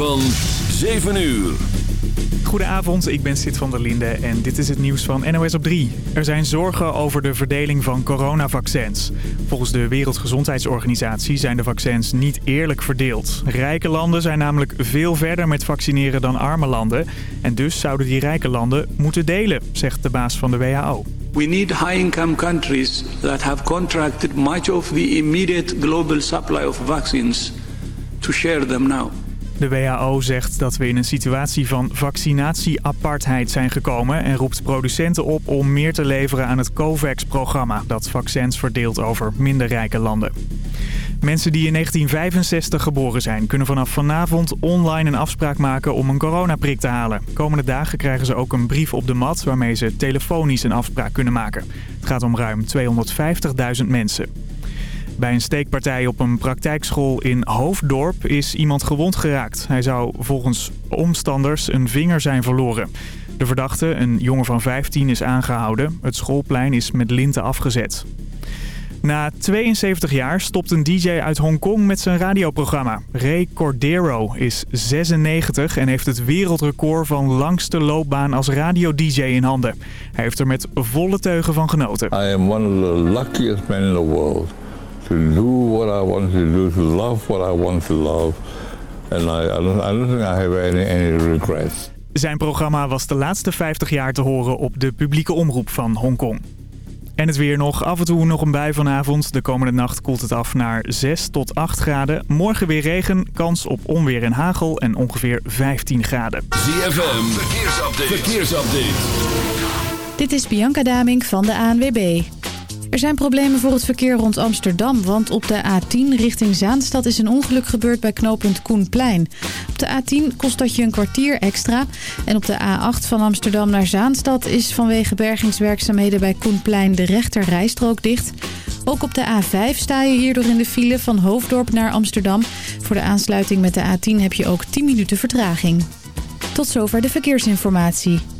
van 7 uur. Goedenavond, ik ben Sid van der Linde en dit is het nieuws van NOS op 3. Er zijn zorgen over de verdeling van coronavaccins. Volgens de Wereldgezondheidsorganisatie zijn de vaccins niet eerlijk verdeeld. Rijke landen zijn namelijk veel verder met vaccineren dan arme landen. En dus zouden die rijke landen moeten delen, zegt de baas van de WHO. We need high-income countries that have contracted much of the immediate global supply of vaccines to share them now. De WHO zegt dat we in een situatie van vaccinatie-apartheid zijn gekomen... en roept producenten op om meer te leveren aan het COVAX-programma... dat vaccins verdeelt over minder rijke landen. Mensen die in 1965 geboren zijn kunnen vanaf vanavond online een afspraak maken om een coronaprik te halen. Komende dagen krijgen ze ook een brief op de mat waarmee ze telefonisch een afspraak kunnen maken. Het gaat om ruim 250.000 mensen. Bij een steekpartij op een praktijkschool in Hoofddorp is iemand gewond geraakt. Hij zou volgens omstanders een vinger zijn verloren. De verdachte, een jongen van 15, is aangehouden. Het schoolplein is met linten afgezet. Na 72 jaar stopt een DJ uit Hongkong met zijn radioprogramma. Ray Cordero is 96 en heeft het wereldrecord van langste loopbaan als radio-dj in handen. Hij heeft er met volle teugen van genoten. I am one of the luckiest men in the world to do what I want to do, to love what I want to love. And I, I, don't, I don't think I have any, any regrets. Zijn programma was de laatste 50 jaar te horen op de publieke omroep van Hongkong. En het weer nog. Af en toe nog een bui vanavond. De komende nacht koelt het af naar 6 tot 8 graden. Morgen weer regen, kans op onweer en hagel en ongeveer 15 graden. ZFM, verkeersupdate. verkeersupdate. Dit is Bianca Damink van de ANWB. Er zijn problemen voor het verkeer rond Amsterdam, want op de A10 richting Zaanstad is een ongeluk gebeurd bij knooppunt Koenplein. Op de A10 kost dat je een kwartier extra en op de A8 van Amsterdam naar Zaanstad is vanwege bergingswerkzaamheden bij Koenplein de rechter rijstrook dicht. Ook op de A5 sta je hierdoor in de file van Hoofddorp naar Amsterdam. Voor de aansluiting met de A10 heb je ook 10 minuten vertraging. Tot zover de verkeersinformatie.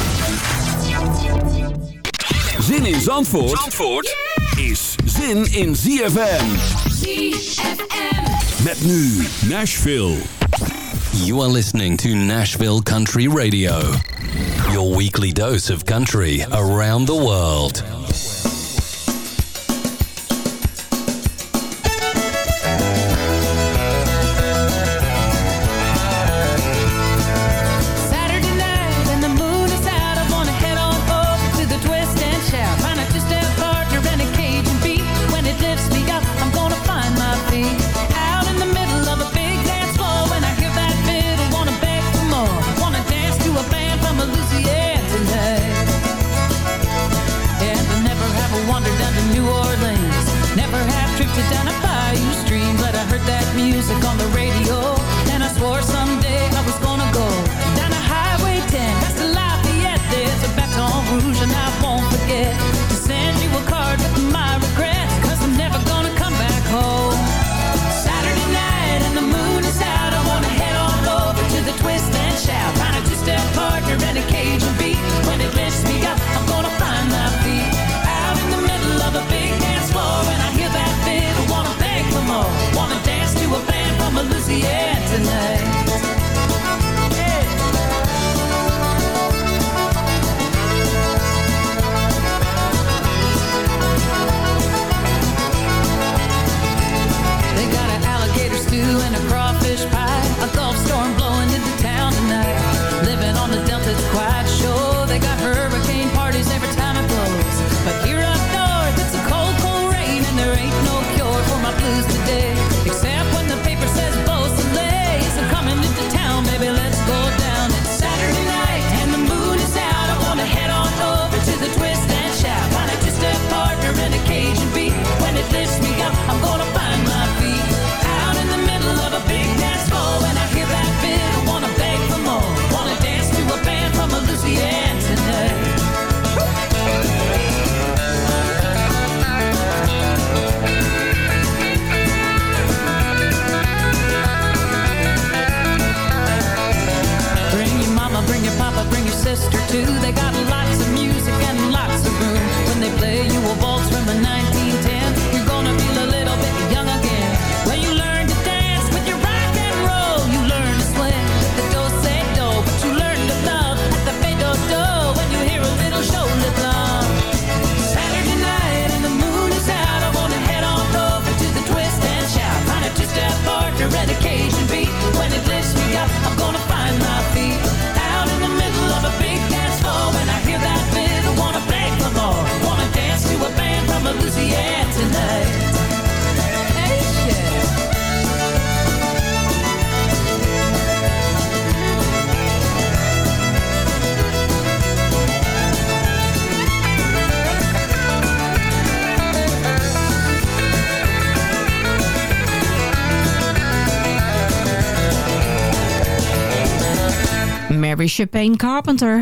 Zin in Zandvoort, Zandvoort is zin in ZFM. ZFM. Met nu Nashville. You are listening to Nashville Country Radio, your weekly dose of country around the world.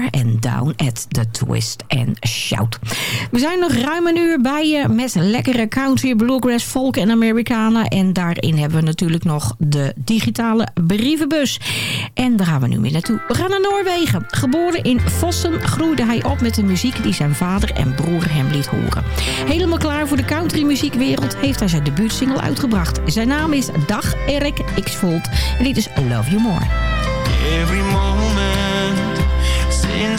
En Down at the Twist and Shout. We zijn nog ruim een uur bij je met lekkere country, bluegrass, folk en Americana. En daarin hebben we natuurlijk nog de digitale brievenbus. En daar gaan we nu mee naartoe. We gaan naar Noorwegen. Geboren in Vossen groeide hij op met de muziek die zijn vader en broer hem liet horen. Helemaal klaar voor de country muziekwereld heeft hij zijn debuutsingle uitgebracht. Zijn naam is Dag Erik Xvold en dit is Love You More. Every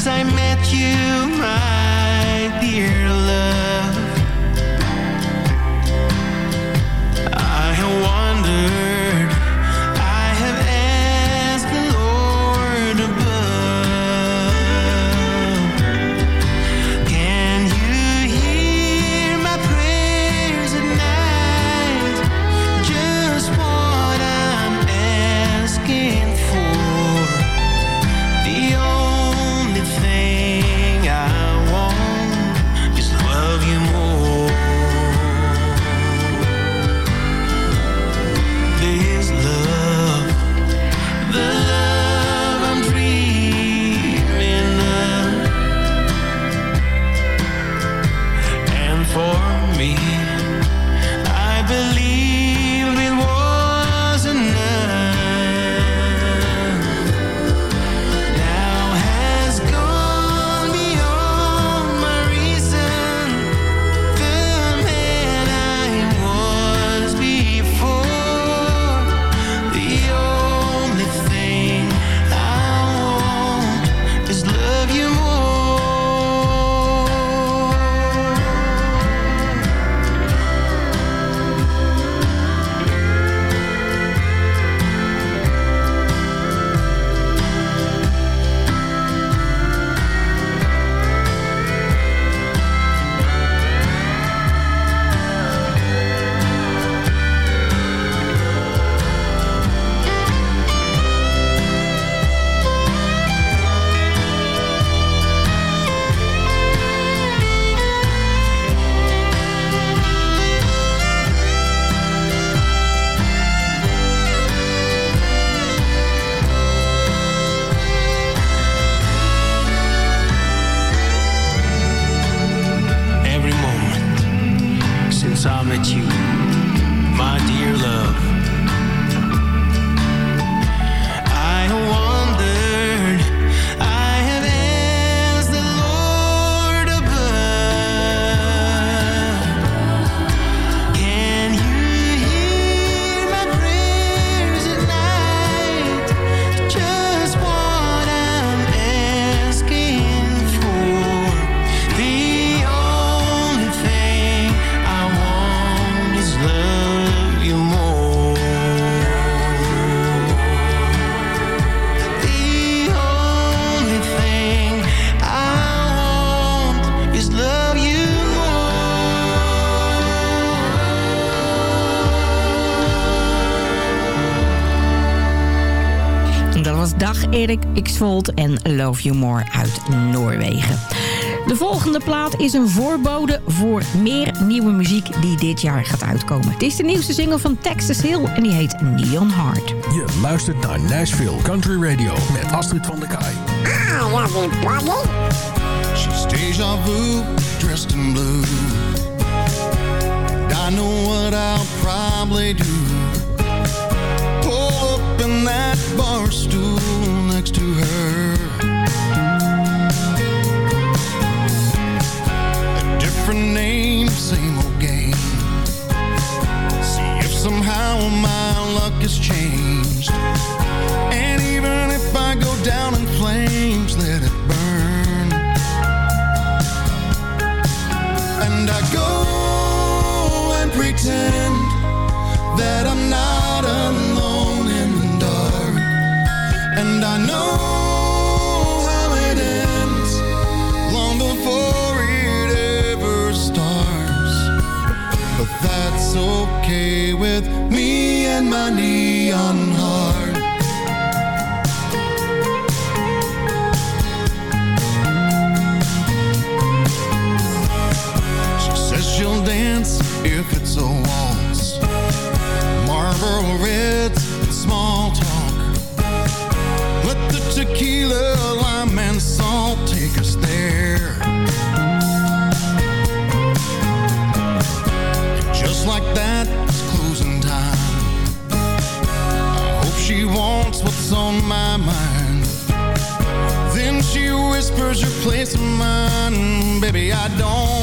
since I met you, my dear love, since I met you, my dear love. Erik Xvold en Love You More uit Noorwegen. De volgende plaat is een voorbode voor meer nieuwe muziek die dit jaar gaat uitkomen. Het is de nieuwste single van Texas Hill en die heet Neon Heart. Je luistert naar Nashville Country Radio met Astrid van der Kaai. I love you, Bobby. She's deja vu, dressed in blue. And I know what I'll probably do. Pull up in that bar stool next to her. A different name, same old game. See if somehow my luck has changed. I know how it ends long before it ever starts. But that's okay with me and my neon heart. She says she'll dance if it's a waltz. Marlboro Reds whispers your place in mine. Baby, I don't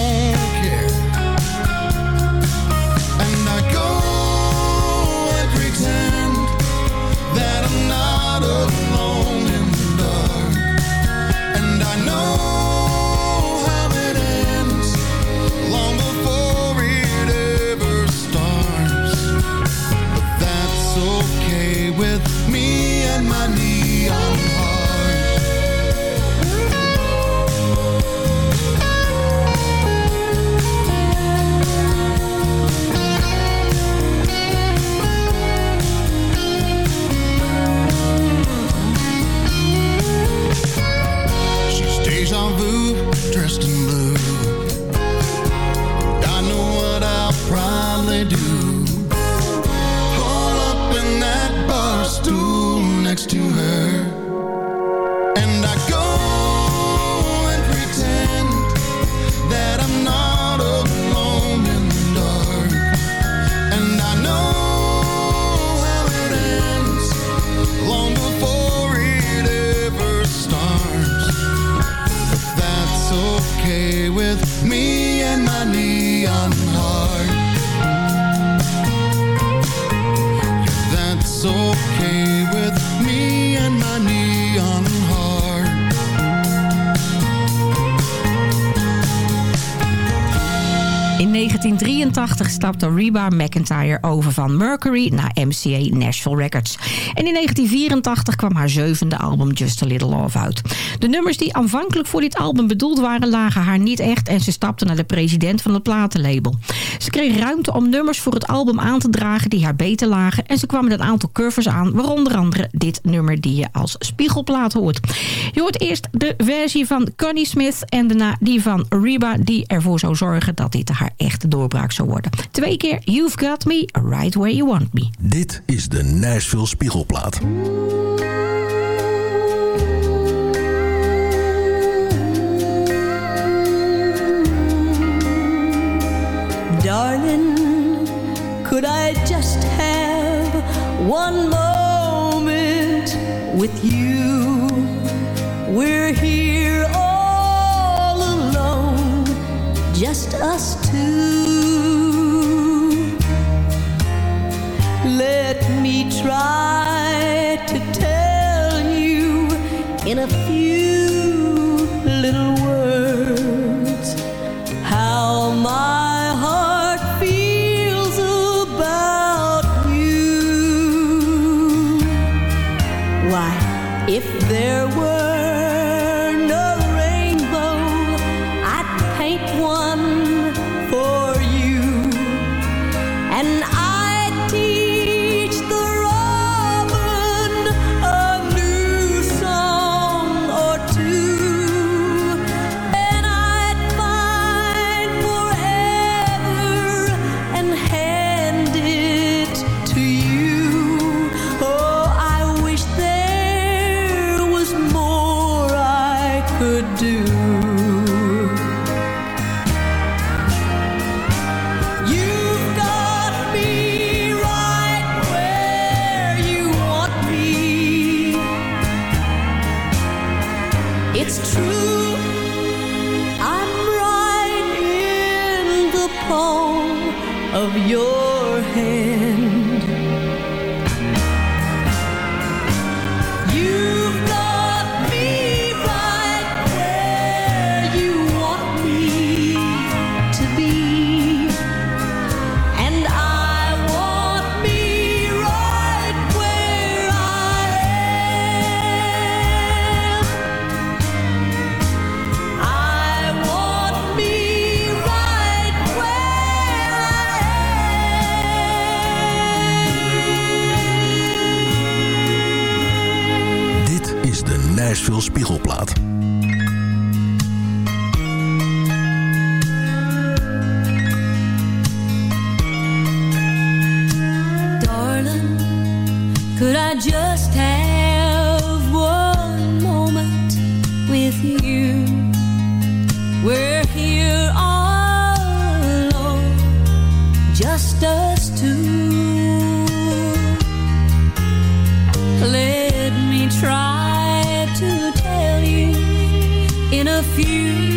stapte Reba McIntyre over van Mercury naar MCA Nashville Records. En in 1984 kwam haar zevende album Just a Little Love uit. De nummers die aanvankelijk voor dit album bedoeld waren lagen haar niet echt... en ze stapte naar de president van het platenlabel. Ze kreeg ruimte om nummers voor het album aan te dragen die haar beter lagen... en ze kwam met een aantal covers aan, waaronder andere dit nummer die je als spiegelplaat hoort. Je hoort eerst de versie van Connie Smith en daarna die van Reba... die ervoor zou zorgen dat dit haar echte doorbraak zou worden. Twee keer You've Got Me, Right Where You Want Me. Dit is de Nashville Spiegelplaat. Darling, could I just have one moment with you? We're here all alone, just us two. Let me try to tell you in a few little words how my heart feels about you. Why, if there were just us two. Let me try to tell you in a few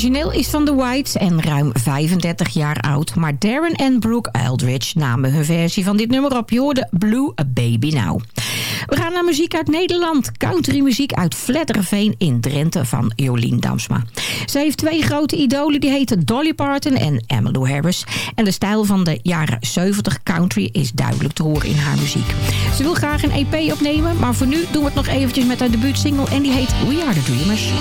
origineel is van The Whites en ruim 35 jaar oud. Maar Darren en Brooke Eldridge namen hun versie van dit nummer op. Je Blue A Baby Now. We gaan naar muziek uit Nederland. Countrymuziek uit Vletterveen in Drenthe van Jolien Damsma. Ze heeft twee grote idolen, die heten Dolly Parton en Emmylou Harris. En de stijl van de jaren 70 country is duidelijk te horen in haar muziek. Ze wil graag een EP opnemen, maar voor nu doen we het nog eventjes met haar debuutsingle... en die heet We Are The Dreamers.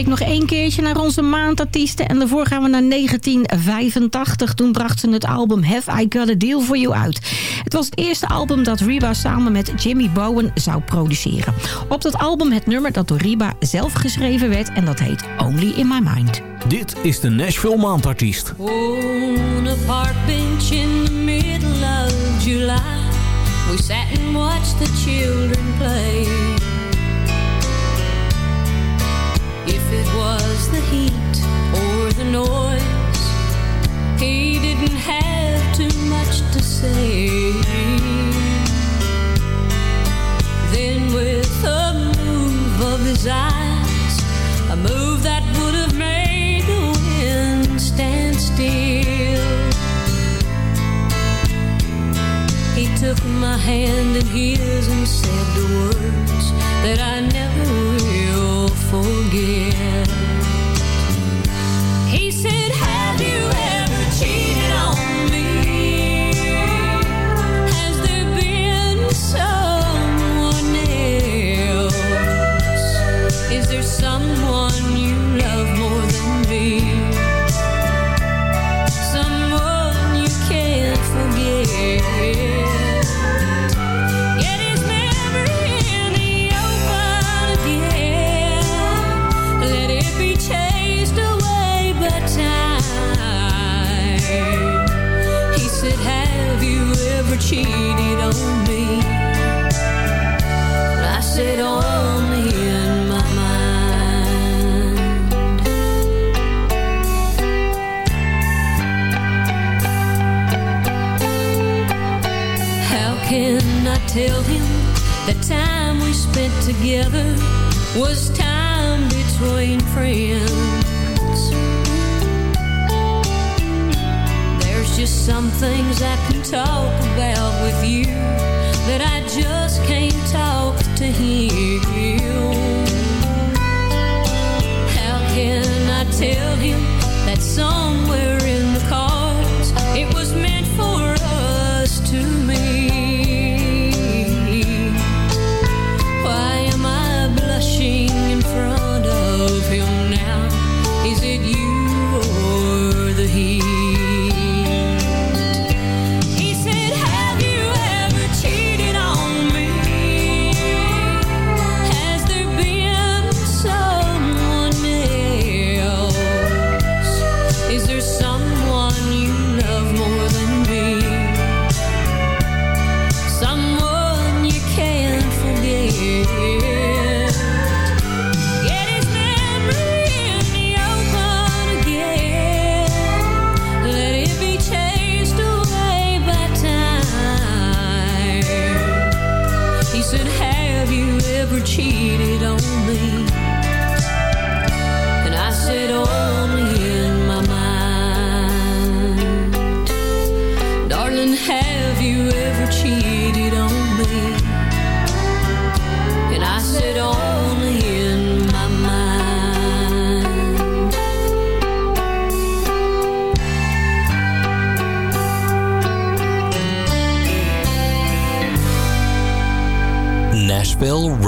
week nog één keertje naar onze maandartiesten. En daarvoor gaan we naar 1985. Toen bracht ze het album Have I Got A Deal For You uit. Het was het eerste album dat Reba samen met Jimmy Bowen zou produceren. Op dat album het nummer dat door Reba zelf geschreven werd. En dat heet Only In My Mind. Dit is de Nashville Maandartiest. Bench in the middle of July We sat and watched the children play the heat or the noise, he didn't have too much to say. Then, with a move of his eyes, a move that would have made the wind stand still, he took my hand in his and said the words that I never will forget. Was time between friends? There's just some things I can talk about with you that I just can't talk to him.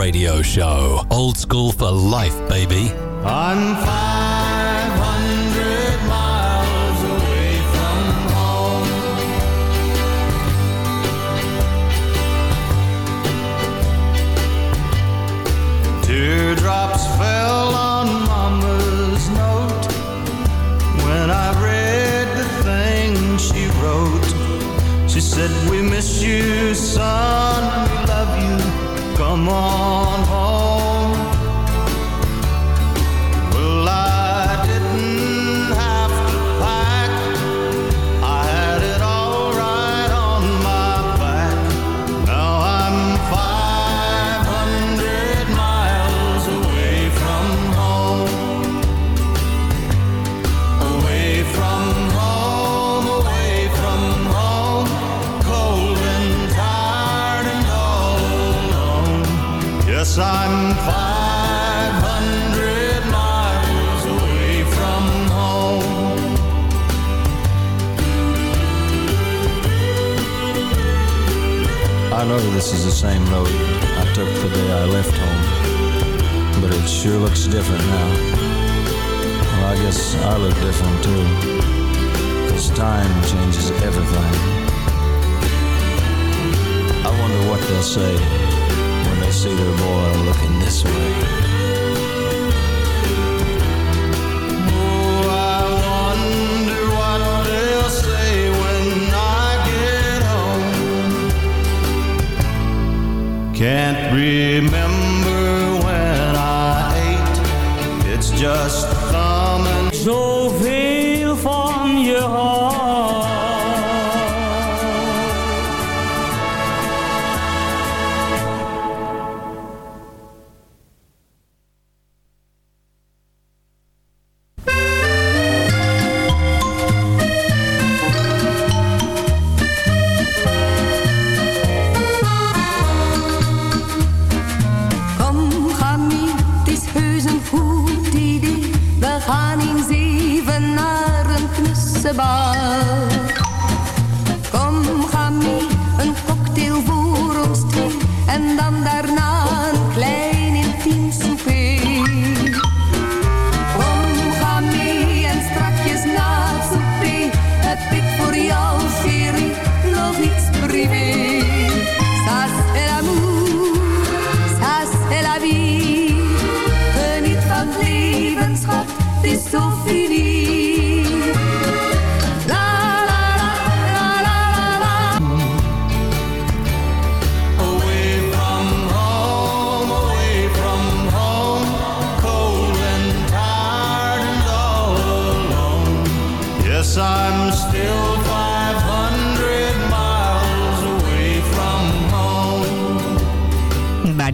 Radio Show. Old school for life, baby. I'm 500 miles away from home. Teardrops fell on Mama's note when I read the thing she wrote. She said, We miss you, son come on. This is the same road I took the day I left home, but it sure looks different now. Well, I guess I look different too, because time changes everything. I wonder what they'll say when they see their boy looking this way. Can't remember when I ate. It's just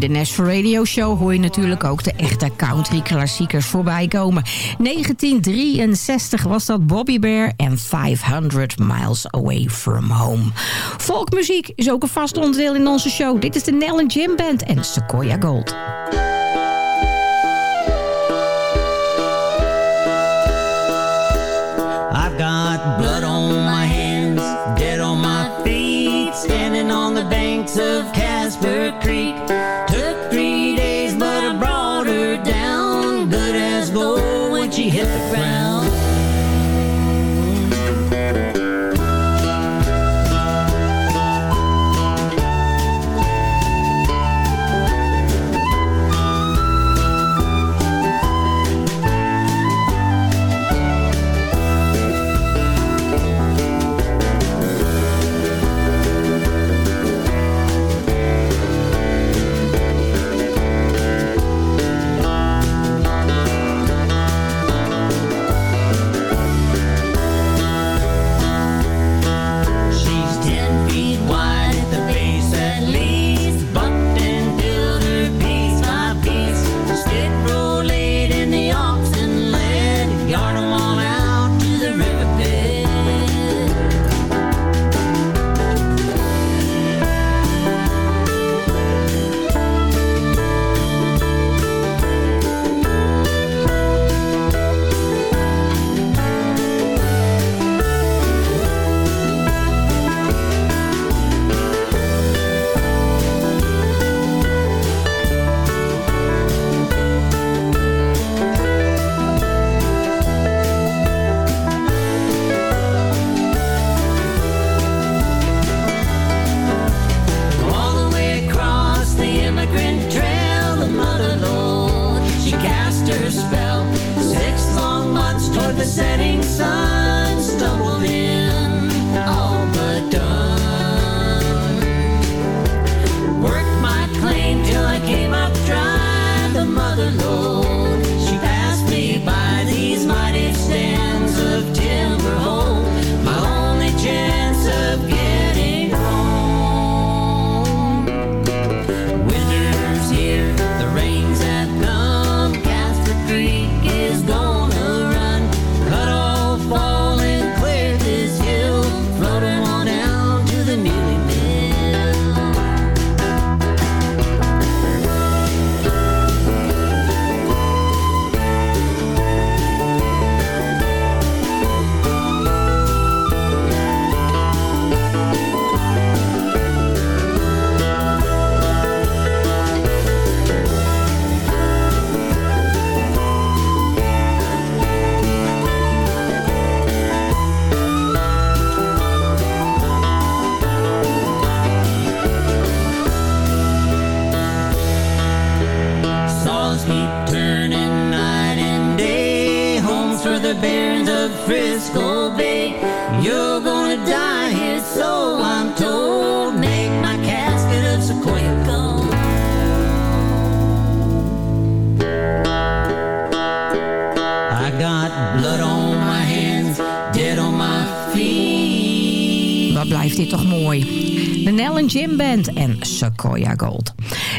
de Nash Radio Show hoor je natuurlijk ook de echte country klassiekers voorbij komen. 1963 was dat Bobby Bear en 500 Miles Away From Home. Volkmuziek is ook een vast onderdeel in onze show. Dit is de Nell Jim Band en Sequoia Gold. I've got blood on my hands, dead on my feet, standing on the banks of Casper Creek.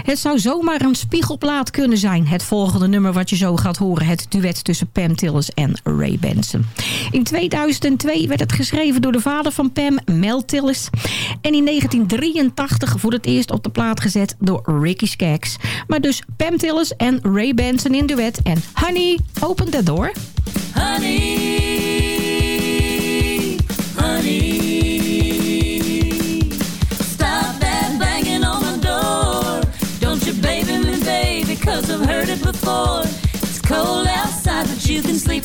Het zou zomaar een spiegelplaat kunnen zijn. Het volgende nummer wat je zo gaat horen. Het duet tussen Pam Tillis en Ray Benson. In 2002 werd het geschreven door de vader van Pam, Mel Tillis. En in 1983 voor het eerst op de plaat gezet door Ricky Skaggs. Maar dus Pam Tillis en Ray Benson in duet. En Honey, open the door. Honey,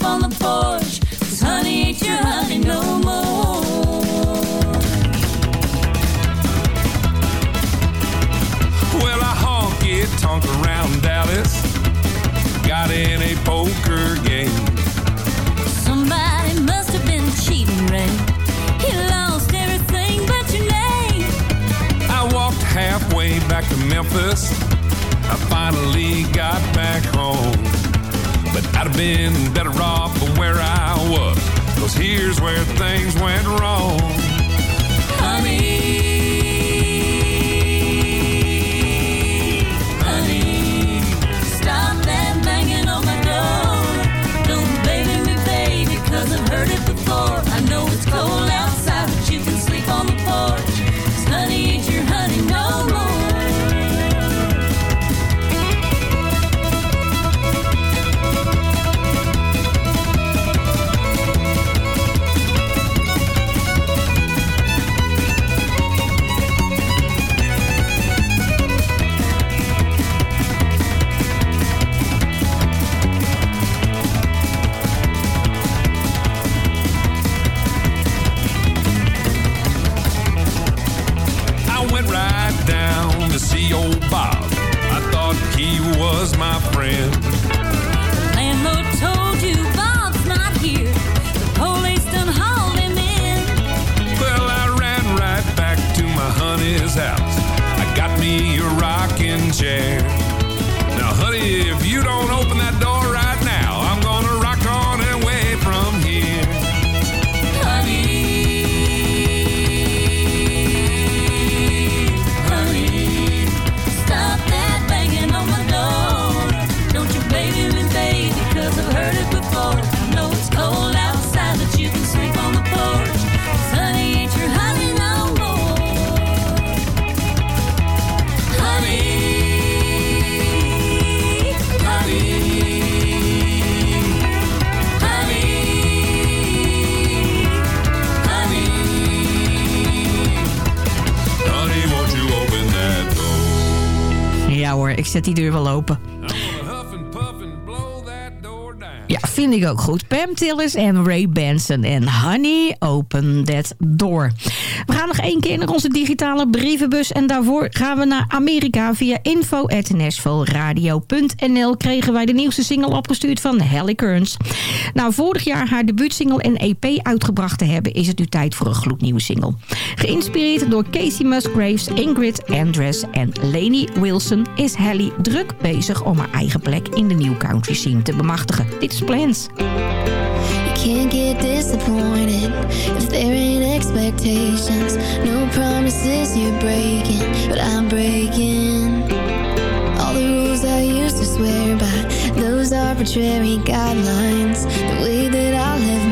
on the porch. Cause honey ain't your honey no more. Well, I honky tonk around Dallas. Got in a poker game. Somebody must have been cheating, Ray. He lost everything but your name. I walked halfway back to Memphis. I finally got back home. I'd have been better off where I was. Cause here's where things went wrong. Old I thought he was my friend. Landlord told you Bob's not here. The police done hauled him in. Well, I ran right back to my honey's house. I got me a rocking chair. Zet die deur wel open. Ja, vind ik ook goed. Pam Tillis en Ray Benson en Honey Open That Door. We gaan nog één keer naar onze digitale brievenbus. En daarvoor gaan we naar Amerika via info.nashvilleradio.nl kregen wij de nieuwste single opgestuurd van Hallie Kearns. Nou, vorig jaar haar debuutsingle en EP uitgebracht te hebben... is het nu tijd voor een gloednieuwe single. Geïnspireerd door Casey Musgraves, Ingrid Andress en Lainey Wilson... is Hallie druk bezig om haar eigen plek in de new country scene te bemachtigen. Dit is Plans. You can't get disappointed there expectations. No promises you're breaking, but I'm breaking. All the rules I used to swear by, those arbitrary guidelines. The way that I live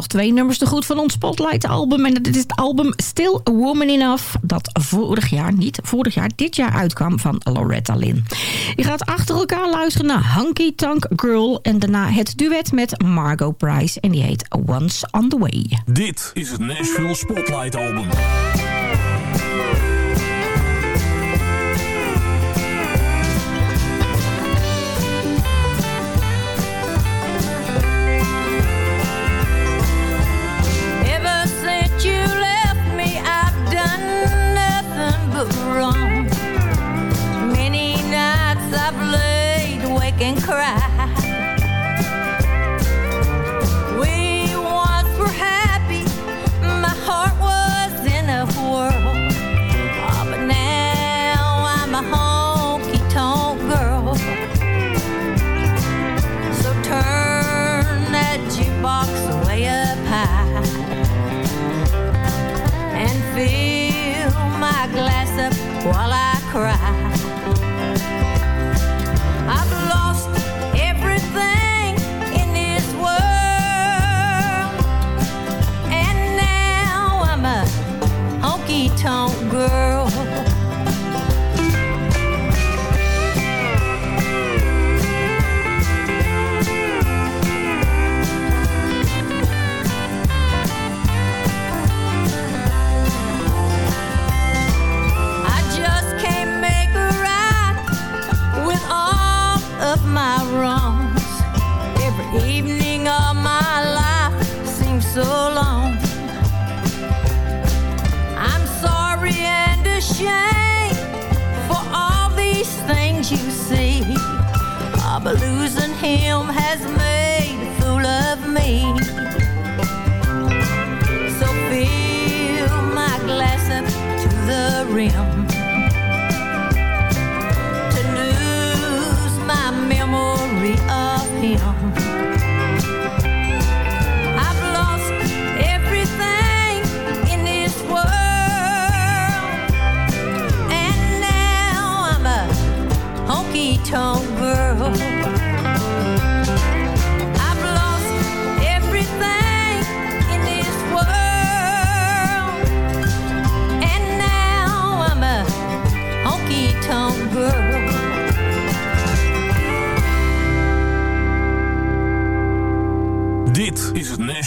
nog twee nummers te goed van ons Spotlight album. En dat is het album Still a Woman Enough. Dat vorig jaar, niet vorig jaar, dit jaar uitkwam van Loretta Lynn. Je gaat achter elkaar luisteren naar Hunky Tonk Girl. En daarna het duet met Margot Price. En die heet Once on the Way. Dit is het Nashville Spotlight and him has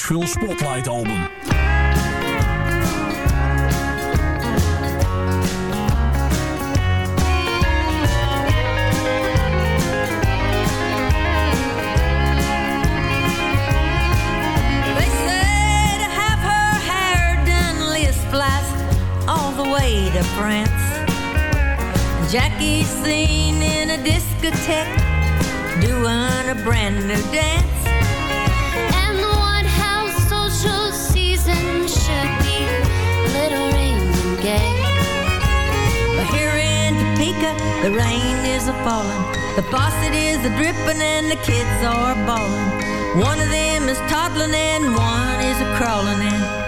Nashville Spotlight album. to France. Jackie's seen in a discotheque doing a brand new dance. The rain is a falling, the faucet is a dripping, and the kids are bawling. One of them is toddling and one is a crawling, and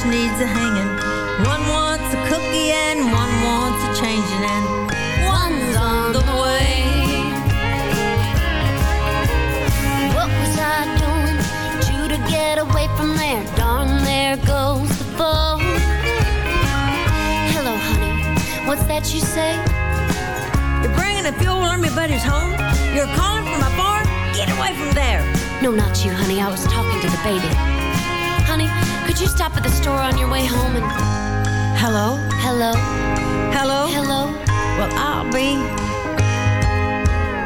wash needs a hanging. One wants a cookie and one wants a changing and one's on the way. What was I doing? Due to get away from there. Darn, there goes the phone. Hello, honey. What's that you say? You're bringing a fuel army buddies home? You're calling from farm? Get away from there. No, not you, honey. I was talking to the baby. You stop at the store on your way home and. Hello? Hello? Hello? Hello? Well, I'll be.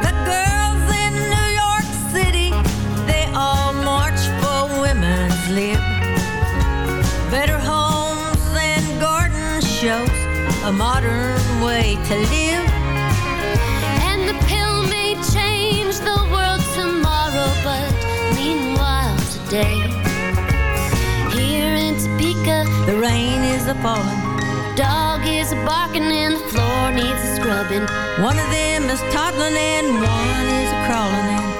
The girls in New York City, they all march for women's lib. Better homes and garden shows, a modern way to live. And the pill may change the world tomorrow, but meanwhile, today. The rain is a falling. Dog is a barking and the floor needs a scrubbing. One of them is toddling and one is a crawling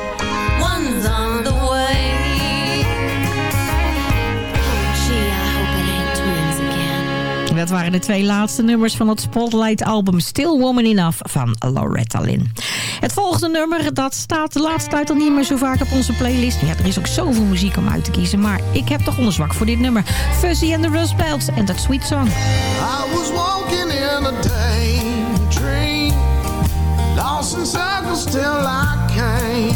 Dat waren de twee laatste nummers van het Spotlight-album Still Woman Enough van Loretta Lynn. Het volgende nummer, dat staat de laatste tijd al niet meer zo vaak op onze playlist. Ja, er is ook zoveel muziek om uit te kiezen, maar ik heb toch onderzwak voor dit nummer. Fuzzy and the Rust Belts en dat Sweet Song. I was walking in a daydream, lost in circles till I came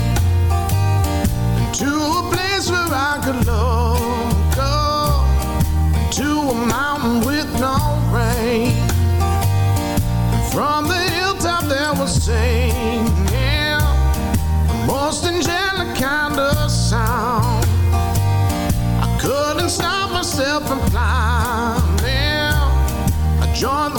to a place where I could look to a mountain From the hilltop there was singing a most angelic kind of sound. I couldn't stop myself from climbing. I joined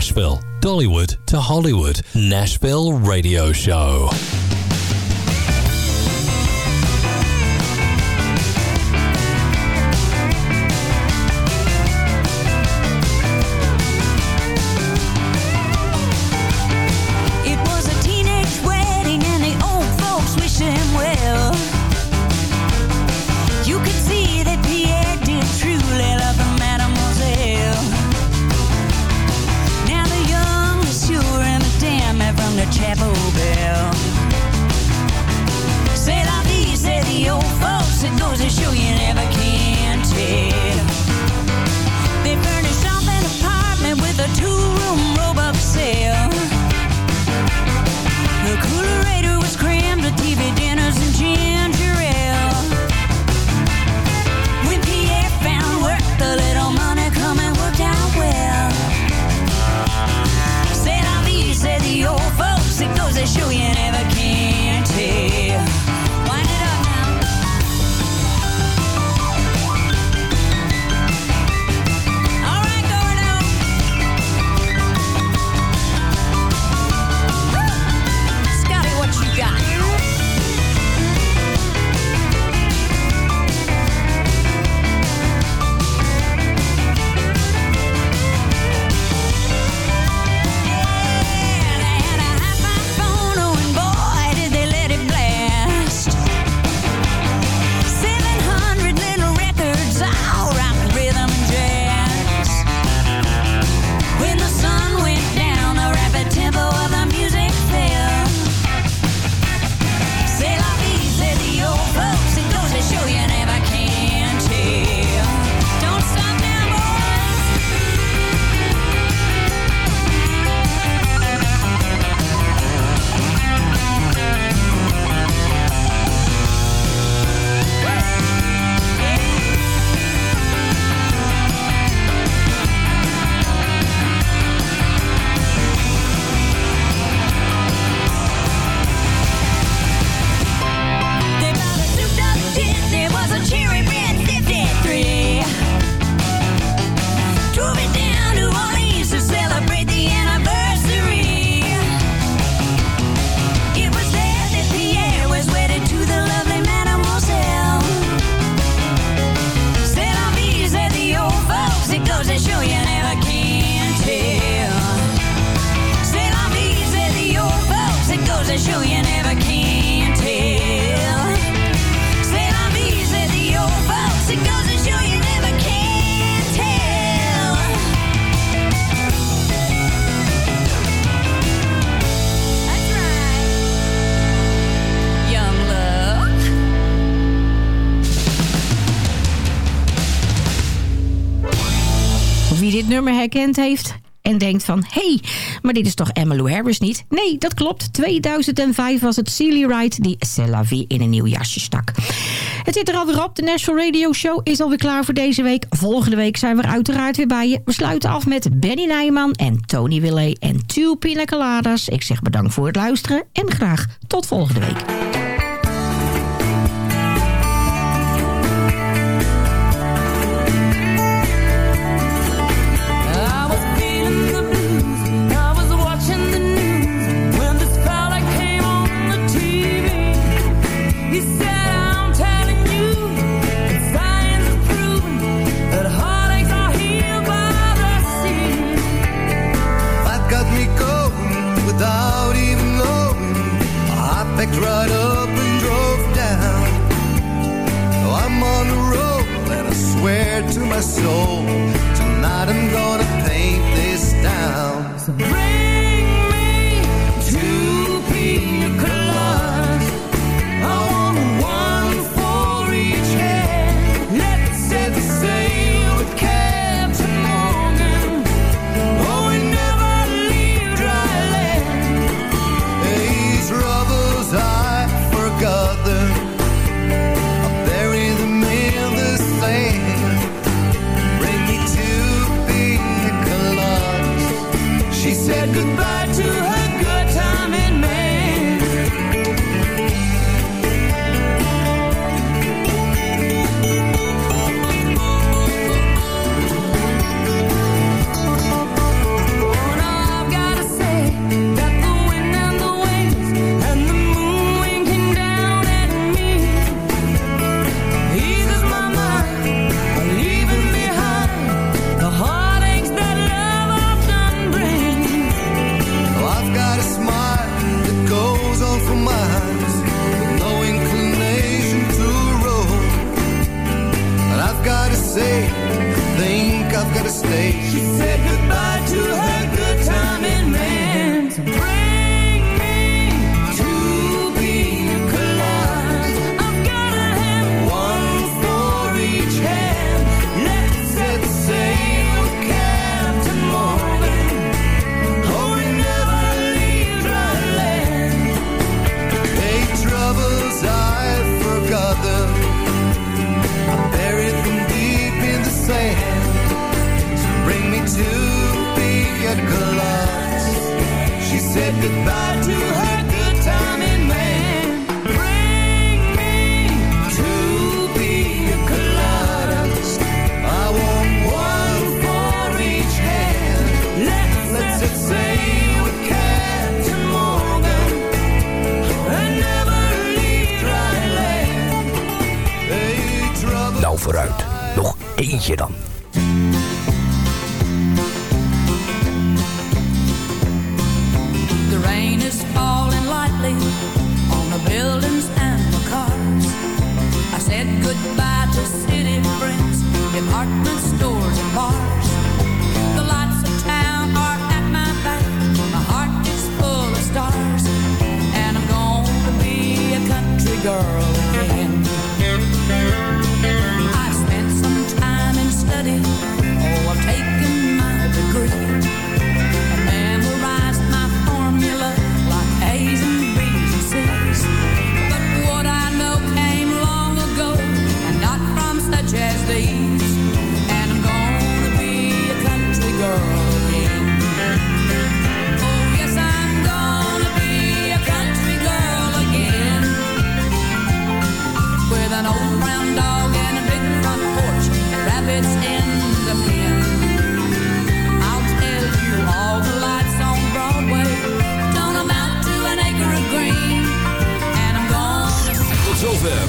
Nashville, Dollywood to Hollywood, Nashville Radio Show. Heeft en denkt van... hé, hey, maar dit is toch Emmylou Harris niet? Nee, dat klopt. 2005 was het Celie Wright die C'est la vie in een nieuw jasje stak. Het zit er alweer op. De National Radio Show is alweer klaar voor deze week. Volgende week zijn we er uiteraard weer bij je. We sluiten af met Benny Nijman en Tony Willey en Two Pina. Ik zeg bedankt voor het luisteren en graag tot volgende week. Right up and drove down. Now I'm on the road and I swear to my soul, tonight I'm gonna paint this town. Pina coladas. She said goodbye to her good timing man. Bring me two pina coladas. I want one for each hand. Let's, Let's set sail with Captain Morgan and never leave dry land. Hey. Nou vooruit, nog eentje dan. apartments